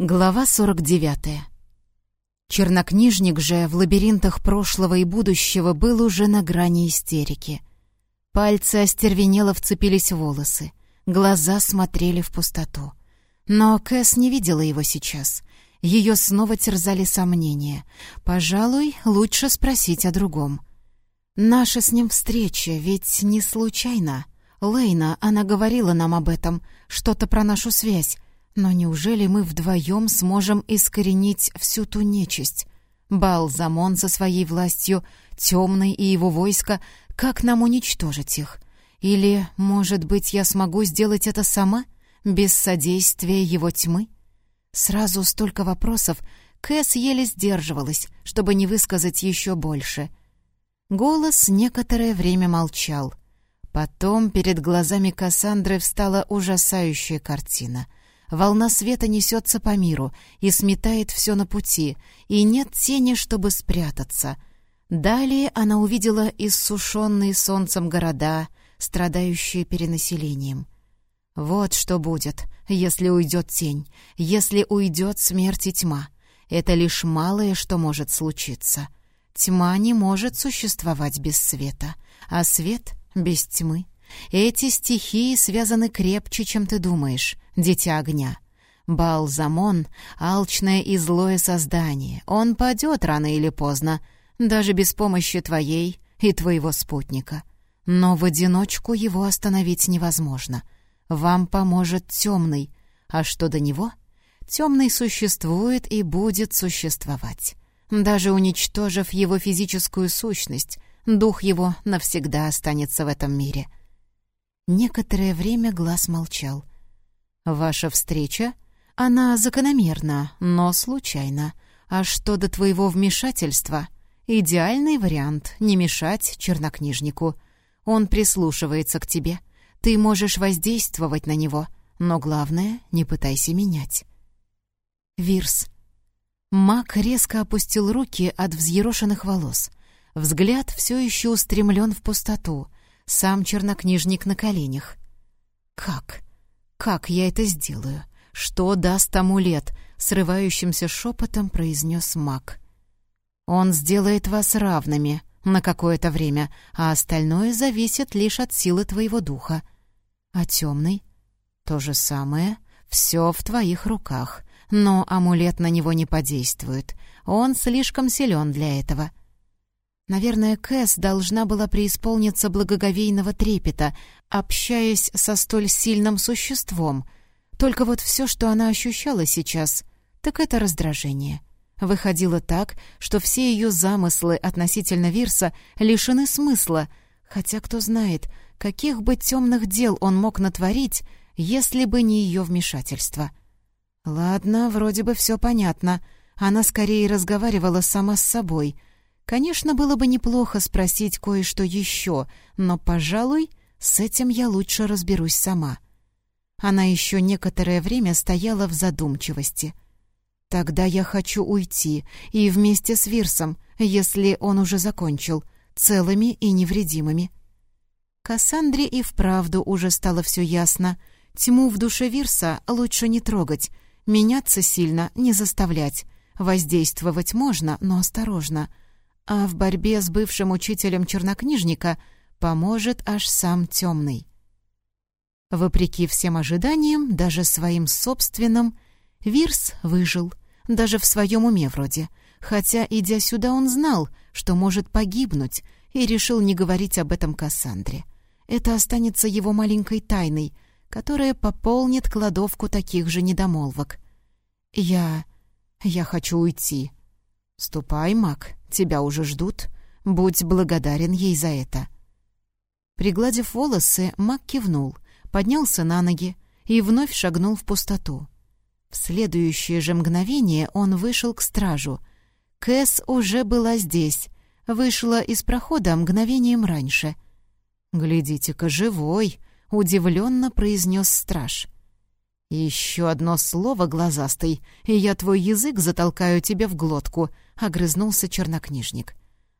Глава 49. Чернокнижник же в лабиринтах прошлого и будущего был уже на грани истерики. Пальцы остервенело вцепились в волосы, глаза смотрели в пустоту. Но Кэс не видела его сейчас. Ее снова терзали сомнения. Пожалуй, лучше спросить о другом. Наша с ним встреча ведь не случайна. Лейна, она говорила нам об этом, что-то про нашу связь. Но неужели мы вдвоем сможем искоренить всю ту нечисть? Балзамон со своей властью, темный и его войско, как нам уничтожить их? Или, может быть, я смогу сделать это сама, без содействия его тьмы? Сразу столько вопросов, Кэс еле сдерживалась, чтобы не высказать еще больше. Голос некоторое время молчал. Потом перед глазами Кассандры встала ужасающая картина — Волна света несется по миру и сметает все на пути, и нет тени, чтобы спрятаться. Далее она увидела иссушенные солнцем города, страдающие перенаселением. Вот что будет, если уйдет тень, если уйдет смерть и тьма. Это лишь малое, что может случиться. Тьма не может существовать без света, а свет — без тьмы. Эти стихии связаны крепче, чем ты думаешь, дитя огня. Балзамон — алчное и злое создание. Он падет рано или поздно, даже без помощи твоей и твоего спутника. Но в одиночку его остановить невозможно. Вам поможет темный. А что до него? Темный существует и будет существовать. Даже уничтожив его физическую сущность, дух его навсегда останется в этом мире — Некоторое время глаз молчал. «Ваша встреча? Она закономерна, но случайна. А что до твоего вмешательства? Идеальный вариант — не мешать чернокнижнику. Он прислушивается к тебе. Ты можешь воздействовать на него, но главное — не пытайся менять». Вирс. Мак резко опустил руки от взъерошенных волос. Взгляд все еще устремлен в пустоту — сам чернокнижник на коленях. «Как? Как я это сделаю? Что даст амулет?» — срывающимся шепотом произнес маг. «Он сделает вас равными на какое-то время, а остальное зависит лишь от силы твоего духа. А темный? То же самое. Все в твоих руках, но амулет на него не подействует. Он слишком силен для этого». Наверное, Кэс должна была преисполниться благоговейного трепета, общаясь со столь сильным существом. Только вот все, что она ощущала сейчас, так это раздражение. Выходило так, что все ее замыслы относительно Вирса лишены смысла, хотя кто знает, каких бы темных дел он мог натворить, если бы не ее вмешательство. Ладно, вроде бы все понятно. Она скорее разговаривала сама с собой — Конечно, было бы неплохо спросить кое-что еще, но, пожалуй, с этим я лучше разберусь сама. Она еще некоторое время стояла в задумчивости. «Тогда я хочу уйти, и вместе с Вирсом, если он уже закончил, целыми и невредимыми». Кассандре и вправду уже стало все ясно. Тьму в душе Вирса лучше не трогать, меняться сильно не заставлять. Воздействовать можно, но осторожно — а в борьбе с бывшим учителем чернокнижника поможет аж сам темный. Вопреки всем ожиданиям, даже своим собственным, Вирс выжил, даже в своем уме вроде, хотя, идя сюда, он знал, что может погибнуть, и решил не говорить об этом Кассандре. Это останется его маленькой тайной, которая пополнит кладовку таких же недомолвок. «Я... я хочу уйти», «Ступай, маг, тебя уже ждут. Будь благодарен ей за это». Пригладив волосы, маг кивнул, поднялся на ноги и вновь шагнул в пустоту. В следующее же мгновение он вышел к стражу. Кэс уже была здесь, вышла из прохода мгновением раньше. «Глядите-ка, живой!» — удивленно произнес страж — «Еще одно слово, глазастый, и я твой язык затолкаю тебе в глотку», — огрызнулся чернокнижник.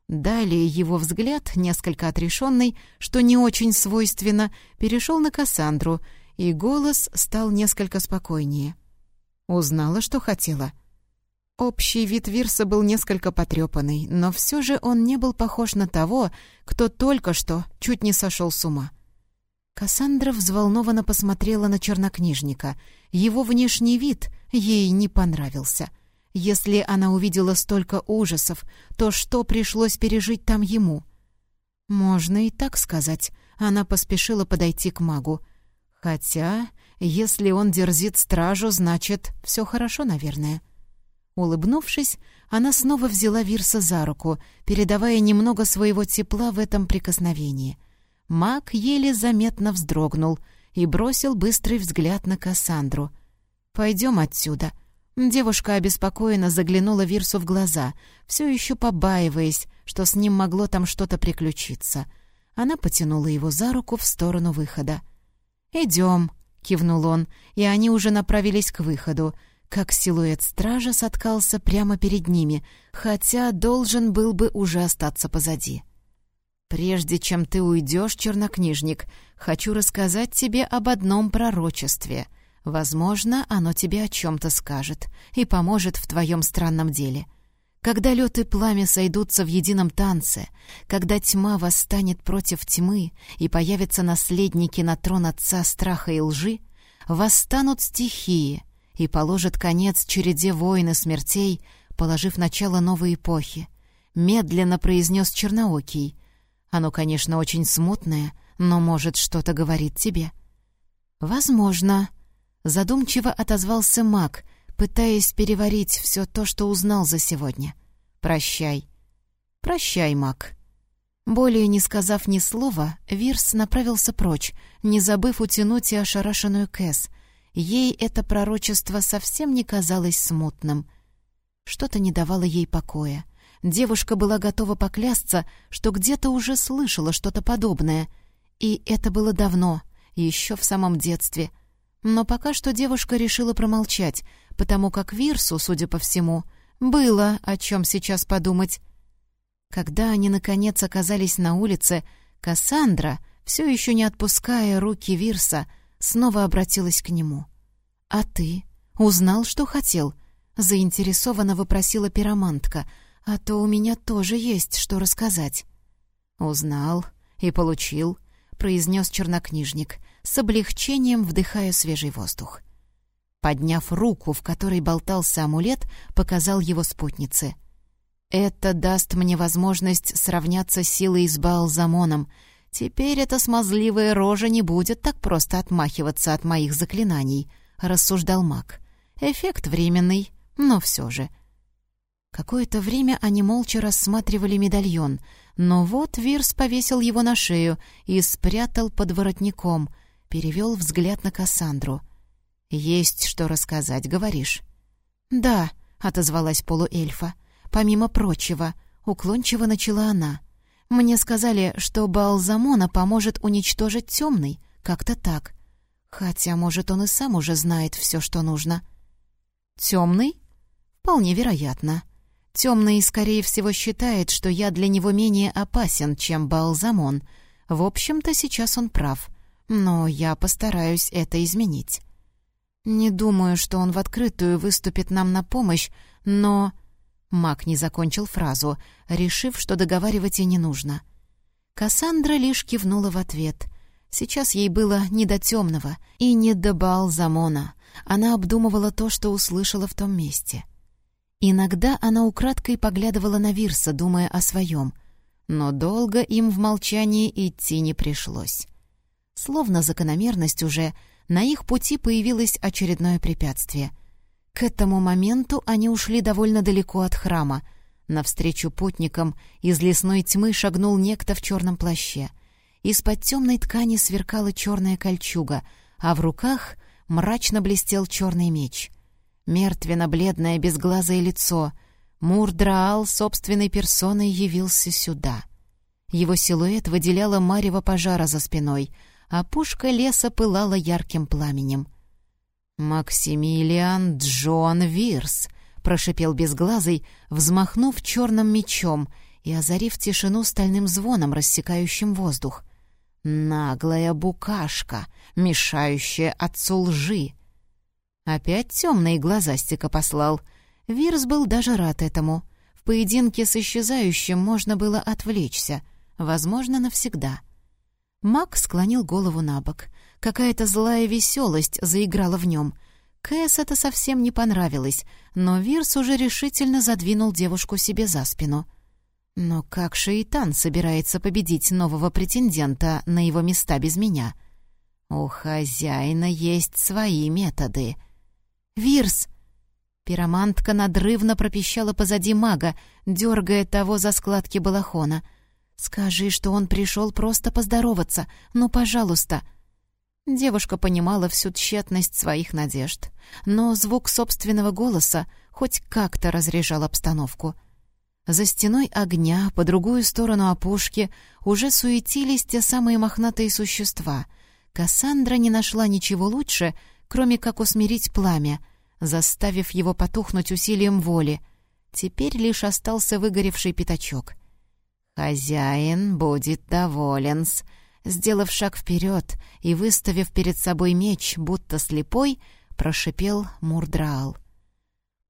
Далее его взгляд, несколько отрешенный, что не очень свойственно, перешел на Кассандру, и голос стал несколько спокойнее. Узнала, что хотела. Общий вид Вирса был несколько потрепанный, но все же он не был похож на того, кто только что чуть не сошел с ума. Кассандра взволнованно посмотрела на чернокнижника. Его внешний вид ей не понравился. Если она увидела столько ужасов, то что пришлось пережить там ему? Можно и так сказать. Она поспешила подойти к магу. Хотя, если он дерзит стражу, значит, все хорошо, наверное. Улыбнувшись, она снова взяла Вирса за руку, передавая немного своего тепла в этом прикосновении. Маг еле заметно вздрогнул и бросил быстрый взгляд на Кассандру. «Пойдем отсюда». Девушка обеспокоенно заглянула Вирсу в глаза, все еще побаиваясь, что с ним могло там что-то приключиться. Она потянула его за руку в сторону выхода. «Идем», — кивнул он, и они уже направились к выходу, как силуэт стража соткался прямо перед ними, хотя должен был бы уже остаться позади. «Прежде чем ты уйдешь, чернокнижник, хочу рассказать тебе об одном пророчестве. Возможно, оно тебе о чем-то скажет и поможет в твоем странном деле. Когда лед и пламя сойдутся в едином танце, когда тьма восстанет против тьмы и появятся наследники на трон отца страха и лжи, восстанут стихии — и положит конец череде войн и смертей, положив начало новой эпохи. Медленно произнес Черноокий. Оно, конечно, очень смутное, но, может, что-то говорит тебе. «Возможно», — задумчиво отозвался маг, пытаясь переварить все то, что узнал за сегодня. «Прощай». «Прощай, маг». Более не сказав ни слова, Вирс направился прочь, не забыв утянуть и ошарашенную Кэс — Ей это пророчество совсем не казалось смутным. Что-то не давало ей покоя. Девушка была готова поклясться, что где-то уже слышала что-то подобное. И это было давно, еще в самом детстве. Но пока что девушка решила промолчать, потому как Вирсу, судя по всему, было о чем сейчас подумать. Когда они, наконец, оказались на улице, Кассандра, все еще не отпуская руки Вирса, снова обратилась к нему. «А ты? Узнал, что хотел?» — заинтересованно вопросила пиромантка. «А то у меня тоже есть что рассказать». «Узнал и получил», — произнес чернокнижник, с облегчением вдыхая свежий воздух. Подняв руку, в которой болтался амулет, показал его спутнице. «Это даст мне возможность сравняться силой с Баалзамоном», Теперь эта смазливая рожа не будет так просто отмахиваться от моих заклинаний, рассуждал маг. Эффект временный, но все же. Какое-то время они молча рассматривали медальон, но вот Вирс повесил его на шею и спрятал под воротником, перевел взгляд на Кассандру. «Есть что рассказать, говоришь?» «Да», — отозвалась полуэльфа. «Помимо прочего», — уклончиво начала она — мне сказали, что Балзамона поможет уничтожить темный, как-то так. Хотя, может, он и сам уже знает все, что нужно. Темный? Вполне вероятно. Темный, скорее всего, считает, что я для него менее опасен, чем Балзамон. В общем-то, сейчас он прав. Но я постараюсь это изменить. Не думаю, что он в открытую выступит нам на помощь, но... Мак не закончил фразу, решив, что договаривать и не нужно. Кассандра лишь кивнула в ответ. Сейчас ей было не до темного и не до Баалзамона. Она обдумывала то, что услышала в том месте. Иногда она украдкой поглядывала на Вирса, думая о своем, но долго им в молчании идти не пришлось. Словно закономерность уже, на их пути появилось очередное препятствие — к этому моменту они ушли довольно далеко от храма. Навстречу путникам из лесной тьмы шагнул некто в черном плаще. Из-под темной ткани сверкала черная кольчуга, а в руках мрачно блестел черный меч. Мертвенно-бледное безглазое лицо. Мурдраал собственной персоной явился сюда. Его силуэт выделяла марево пожара за спиной, а пушка леса пылала ярким пламенем — «Максимилиан Джон Вирс», — прошипел безглазый, взмахнув черным мечом и озарив тишину стальным звоном, рассекающим воздух. «Наглая букашка, мешающая отцу лжи». Опять темные глазастика послал. Вирс был даже рад этому. В поединке с исчезающим можно было отвлечься, возможно, навсегда. Мак склонил голову на бок. Какая-то злая веселость заиграла в нем. Кэс это совсем не понравилось, но Вирс уже решительно задвинул девушку себе за спину. Но как Шейтан собирается победить нового претендента на его места без меня? У хозяина есть свои методы. «Вирс!» Пиромантка надрывно пропищала позади мага, дергая того за складки балахона. «Скажи, что он пришел просто поздороваться. Ну, пожалуйста!» Девушка понимала всю тщетность своих надежд, но звук собственного голоса хоть как-то разряжал обстановку. За стеной огня, по другую сторону опушки, уже суетились те самые мохнатые существа. Кассандра не нашла ничего лучше, кроме как усмирить пламя, заставив его потухнуть усилием воли. Теперь лишь остался выгоревший пятачок. «Хозяин будет доволен-с», сделав шаг вперед и выставив перед собой меч, будто слепой, прошипел Мурдраал.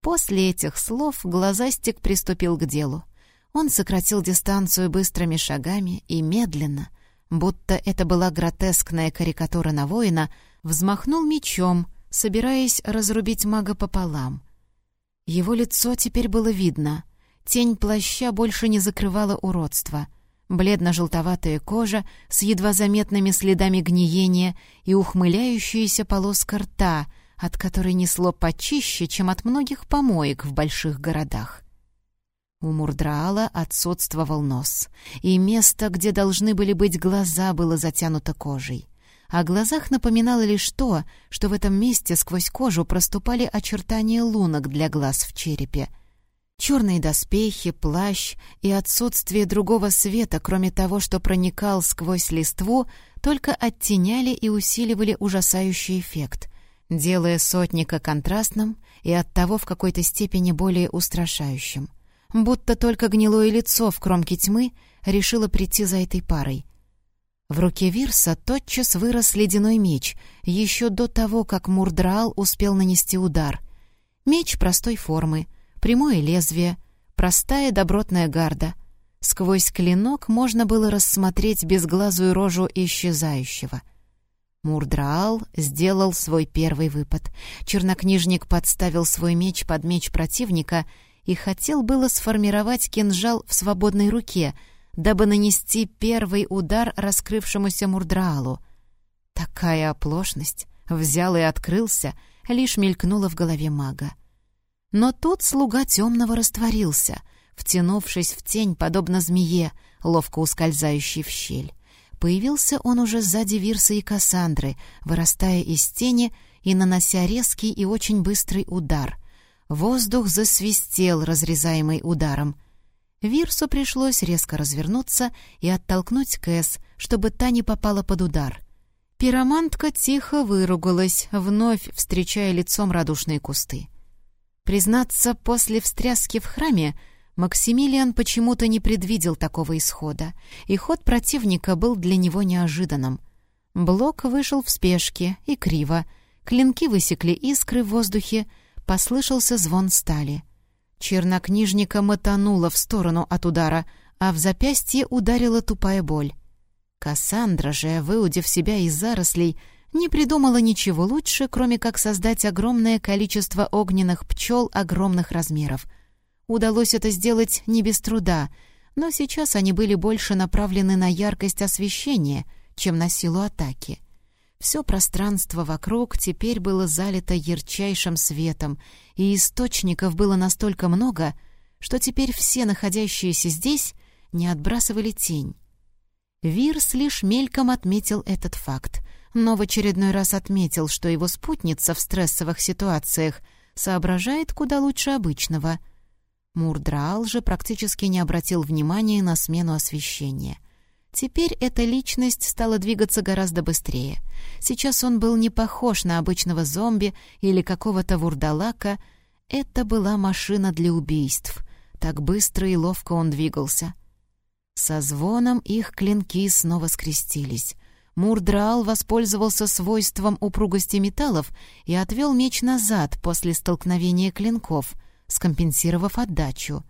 После этих слов глазастик приступил к делу. Он сократил дистанцию быстрыми шагами и медленно, будто это была гротескная карикатура на воина, взмахнул мечом, собираясь разрубить мага пополам. Его лицо теперь было видно. Тень плаща больше не закрывала уродство — бледно-желтоватая кожа с едва заметными следами гниения и ухмыляющаяся полоска рта, от которой несло почище, чем от многих помоек в больших городах. У Мурдраала отсутствовал нос, и место, где должны были быть глаза, было затянуто кожей. О глазах напоминало лишь то, что в этом месте сквозь кожу проступали очертания лунок для глаз в черепе — Черные доспехи, плащ и отсутствие другого света, кроме того, что проникал сквозь листву, только оттеняли и усиливали ужасающий эффект, делая сотника контрастным и оттого в какой-то степени более устрашающим. Будто только гнилое лицо в кромке тьмы решило прийти за этой парой. В руке Вирса тотчас вырос ледяной меч, еще до того, как Мурдраал успел нанести удар. Меч простой формы — прямое лезвие, простая добротная гарда. Сквозь клинок можно было рассмотреть безглазую рожу исчезающего. Мурдраал сделал свой первый выпад. Чернокнижник подставил свой меч под меч противника и хотел было сформировать кинжал в свободной руке, дабы нанести первый удар раскрывшемуся Мурдраалу. Такая оплошность, взял и открылся, лишь мелькнула в голове мага. Но тут слуга темного растворился, втянувшись в тень, подобно змее, ловко ускользающей в щель. Появился он уже сзади Вирса и Кассандры, вырастая из тени и нанося резкий и очень быстрый удар. Воздух засвистел, разрезаемый ударом. Вирсу пришлось резко развернуться и оттолкнуть Кэс, чтобы та не попала под удар. Пиромантка тихо выругалась, вновь встречая лицом радушные кусты. Признаться, после встряски в храме Максимилиан почему-то не предвидел такого исхода, и ход противника был для него неожиданным. Блок вышел в спешке и криво, клинки высекли искры в воздухе, послышался звон стали. Чернокнижника мотануло в сторону от удара, а в запястье ударила тупая боль. Кассандра же, выудив себя из зарослей, не придумала ничего лучше, кроме как создать огромное количество огненных пчел огромных размеров. Удалось это сделать не без труда, но сейчас они были больше направлены на яркость освещения, чем на силу атаки. Все пространство вокруг теперь было залито ярчайшим светом, и источников было настолько много, что теперь все находящиеся здесь не отбрасывали тень. Вирс лишь мельком отметил этот факт — но в очередной раз отметил, что его спутница в стрессовых ситуациях соображает куда лучше обычного. Мурдраал же практически не обратил внимания на смену освещения. Теперь эта личность стала двигаться гораздо быстрее. Сейчас он был не похож на обычного зомби или какого-то вурдалака. Это была машина для убийств. Так быстро и ловко он двигался. Со звоном их клинки снова скрестились — Мурдраал воспользовался свойством упругости металлов и отвел меч назад после столкновения клинков, скомпенсировав отдачу,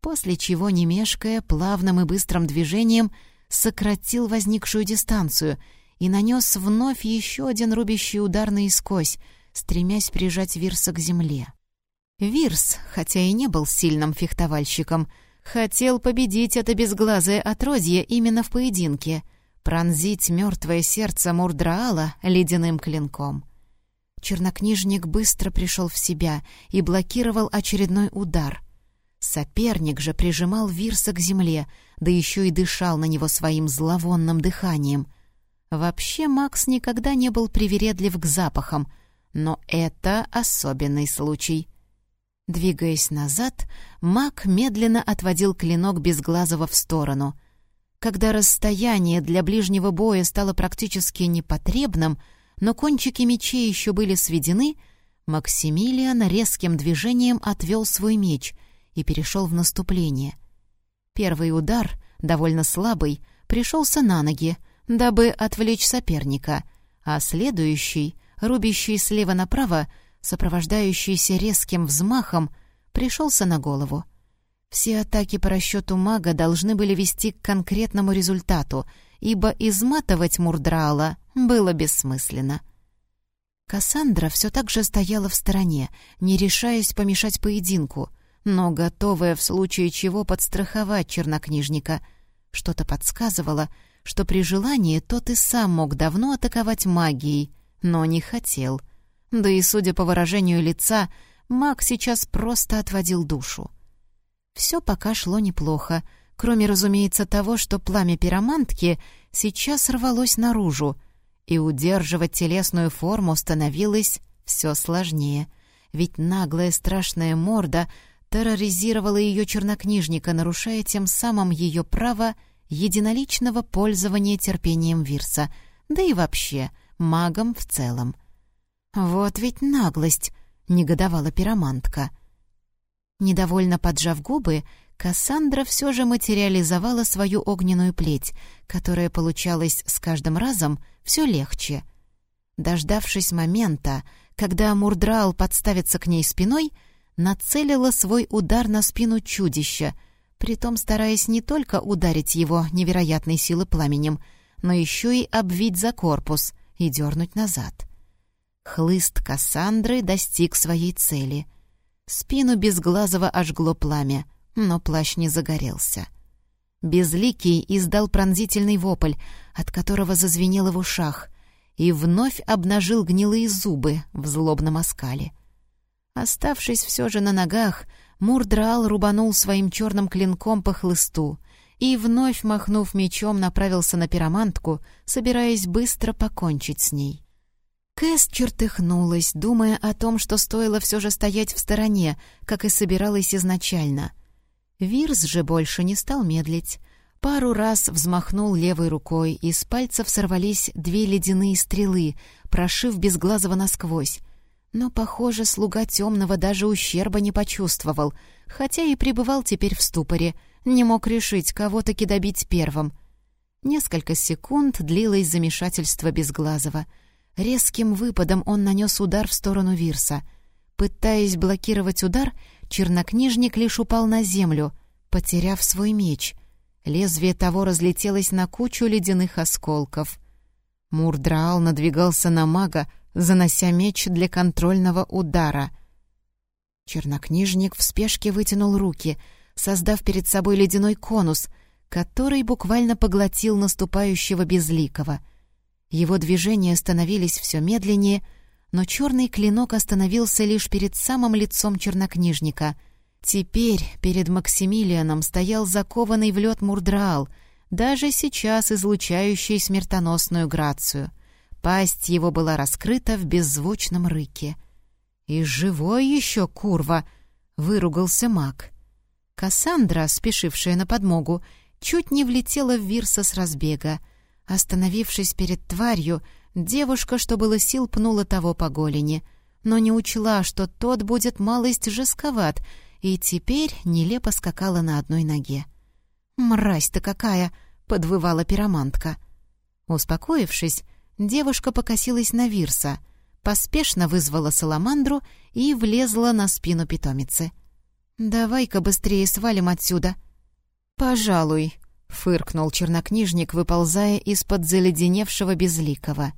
после чего, не мешкая, плавным и быстрым движением сократил возникшую дистанцию и нанес вновь еще один рубящий удар наискось, стремясь прижать Вирса к земле. Вирс, хотя и не был сильным фехтовальщиком, хотел победить это безглазое отродье именно в поединке — пронзить мертвое сердце Мурдраала ледяным клинком. Чернокнижник быстро пришел в себя и блокировал очередной удар. Соперник же прижимал Вирса к земле, да еще и дышал на него своим зловонным дыханием. Вообще Макс никогда не был привередлив к запахам, но это особенный случай. Двигаясь назад, маг медленно отводил клинок Безглазого в сторону — когда расстояние для ближнего боя стало практически непотребным, но кончики мечей еще были сведены, Максимилиан резким движением отвел свой меч и перешел в наступление. Первый удар, довольно слабый, пришелся на ноги, дабы отвлечь соперника, а следующий, рубящий слева направо, сопровождающийся резким взмахом, пришелся на голову. Все атаки по расчету мага должны были вести к конкретному результату, ибо изматывать Мурдраала было бессмысленно. Кассандра все так же стояла в стороне, не решаясь помешать поединку, но готовая в случае чего подстраховать чернокнижника. Что-то подсказывало, что при желании тот и сам мог давно атаковать магией, но не хотел. Да и, судя по выражению лица, маг сейчас просто отводил душу. Все пока шло неплохо, кроме, разумеется, того, что пламя пиромантки сейчас рвалось наружу, и удерживать телесную форму становилось все сложнее, ведь наглая страшная морда терроризировала ее чернокнижника, нарушая тем самым ее право единоличного пользования терпением Вирса, да и вообще магом в целом. «Вот ведь наглость!» — негодовала пиромантка. Недовольно поджав губы, Кассандра все же материализовала свою огненную плеть, которая получалась с каждым разом все легче. Дождавшись момента, когда Мурдрал подставится к ней спиной, нацелила свой удар на спину чудища, притом стараясь не только ударить его невероятной силы пламенем, но еще и обвить за корпус и дернуть назад. Хлыст Кассандры достиг своей цели — Спину Безглазого ожгло пламя, но плащ не загорелся. Безликий издал пронзительный вопль, от которого зазвенело в ушах, и вновь обнажил гнилые зубы в злобном оскале. Оставшись все же на ногах, Мурдраал рубанул своим черным клинком по хлысту и, вновь махнув мечом, направился на пиромантку, собираясь быстро покончить с ней. Кэс чертыхнулась, думая о том, что стоило все же стоять в стороне, как и собиралась изначально. Вирс же больше не стал медлить. Пару раз взмахнул левой рукой, и с пальцев сорвались две ледяные стрелы, прошив безглазого насквозь. Но, похоже, слуга темного даже ущерба не почувствовал, хотя и пребывал теперь в ступоре, не мог решить, кого таки добить первым. Несколько секунд длилось замешательство безглазого — Резким выпадом он нанес удар в сторону Вирса. Пытаясь блокировать удар, чернокнижник лишь упал на землю, потеряв свой меч. Лезвие того разлетелось на кучу ледяных осколков. Мурдраал надвигался на мага, занося меч для контрольного удара. Чернокнижник в спешке вытянул руки, создав перед собой ледяной конус, который буквально поглотил наступающего безликого — его движения становились все медленнее, но черный клинок остановился лишь перед самым лицом чернокнижника. Теперь перед Максимилианом стоял закованный в лед Мурдраал, даже сейчас излучающий смертоносную грацию. Пасть его была раскрыта в беззвучном рыке. «И живой еще, курва!» — выругался маг. Кассандра, спешившая на подмогу, чуть не влетела в Вирса с разбега — Остановившись перед тварью, девушка, что было сил, пнула того по голени, но не учла, что тот будет малость жестковат, и теперь нелепо скакала на одной ноге. «Мразь ты какая!» — подвывала пиромантка. Успокоившись, девушка покосилась на Вирса, поспешно вызвала саламандру и влезла на спину питомицы. «Давай-ка быстрее свалим отсюда». «Пожалуй», — фыркнул чернокнижник, выползая из-под заледеневшего безликого.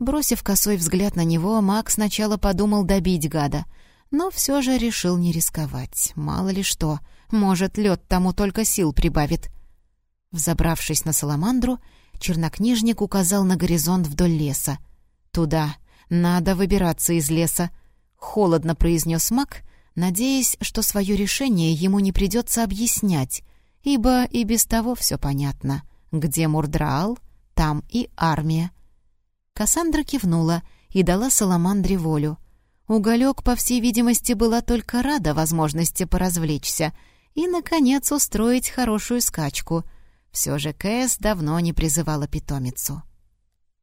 Бросив косой взгляд на него, маг сначала подумал добить гада, но все же решил не рисковать. Мало ли что, может, лед тому только сил прибавит. Взобравшись на саламандру, чернокнижник указал на горизонт вдоль леса. «Туда. Надо выбираться из леса», — холодно произнес маг, надеясь, что свое решение ему не придется объяснять, ибо и без того все понятно. Где Мурдраал, там и армия. Кассандра кивнула и дала Саламандре волю. Уголек, по всей видимости, была только рада возможности поразвлечься и, наконец, устроить хорошую скачку. Все же Кэс давно не призывала питомицу.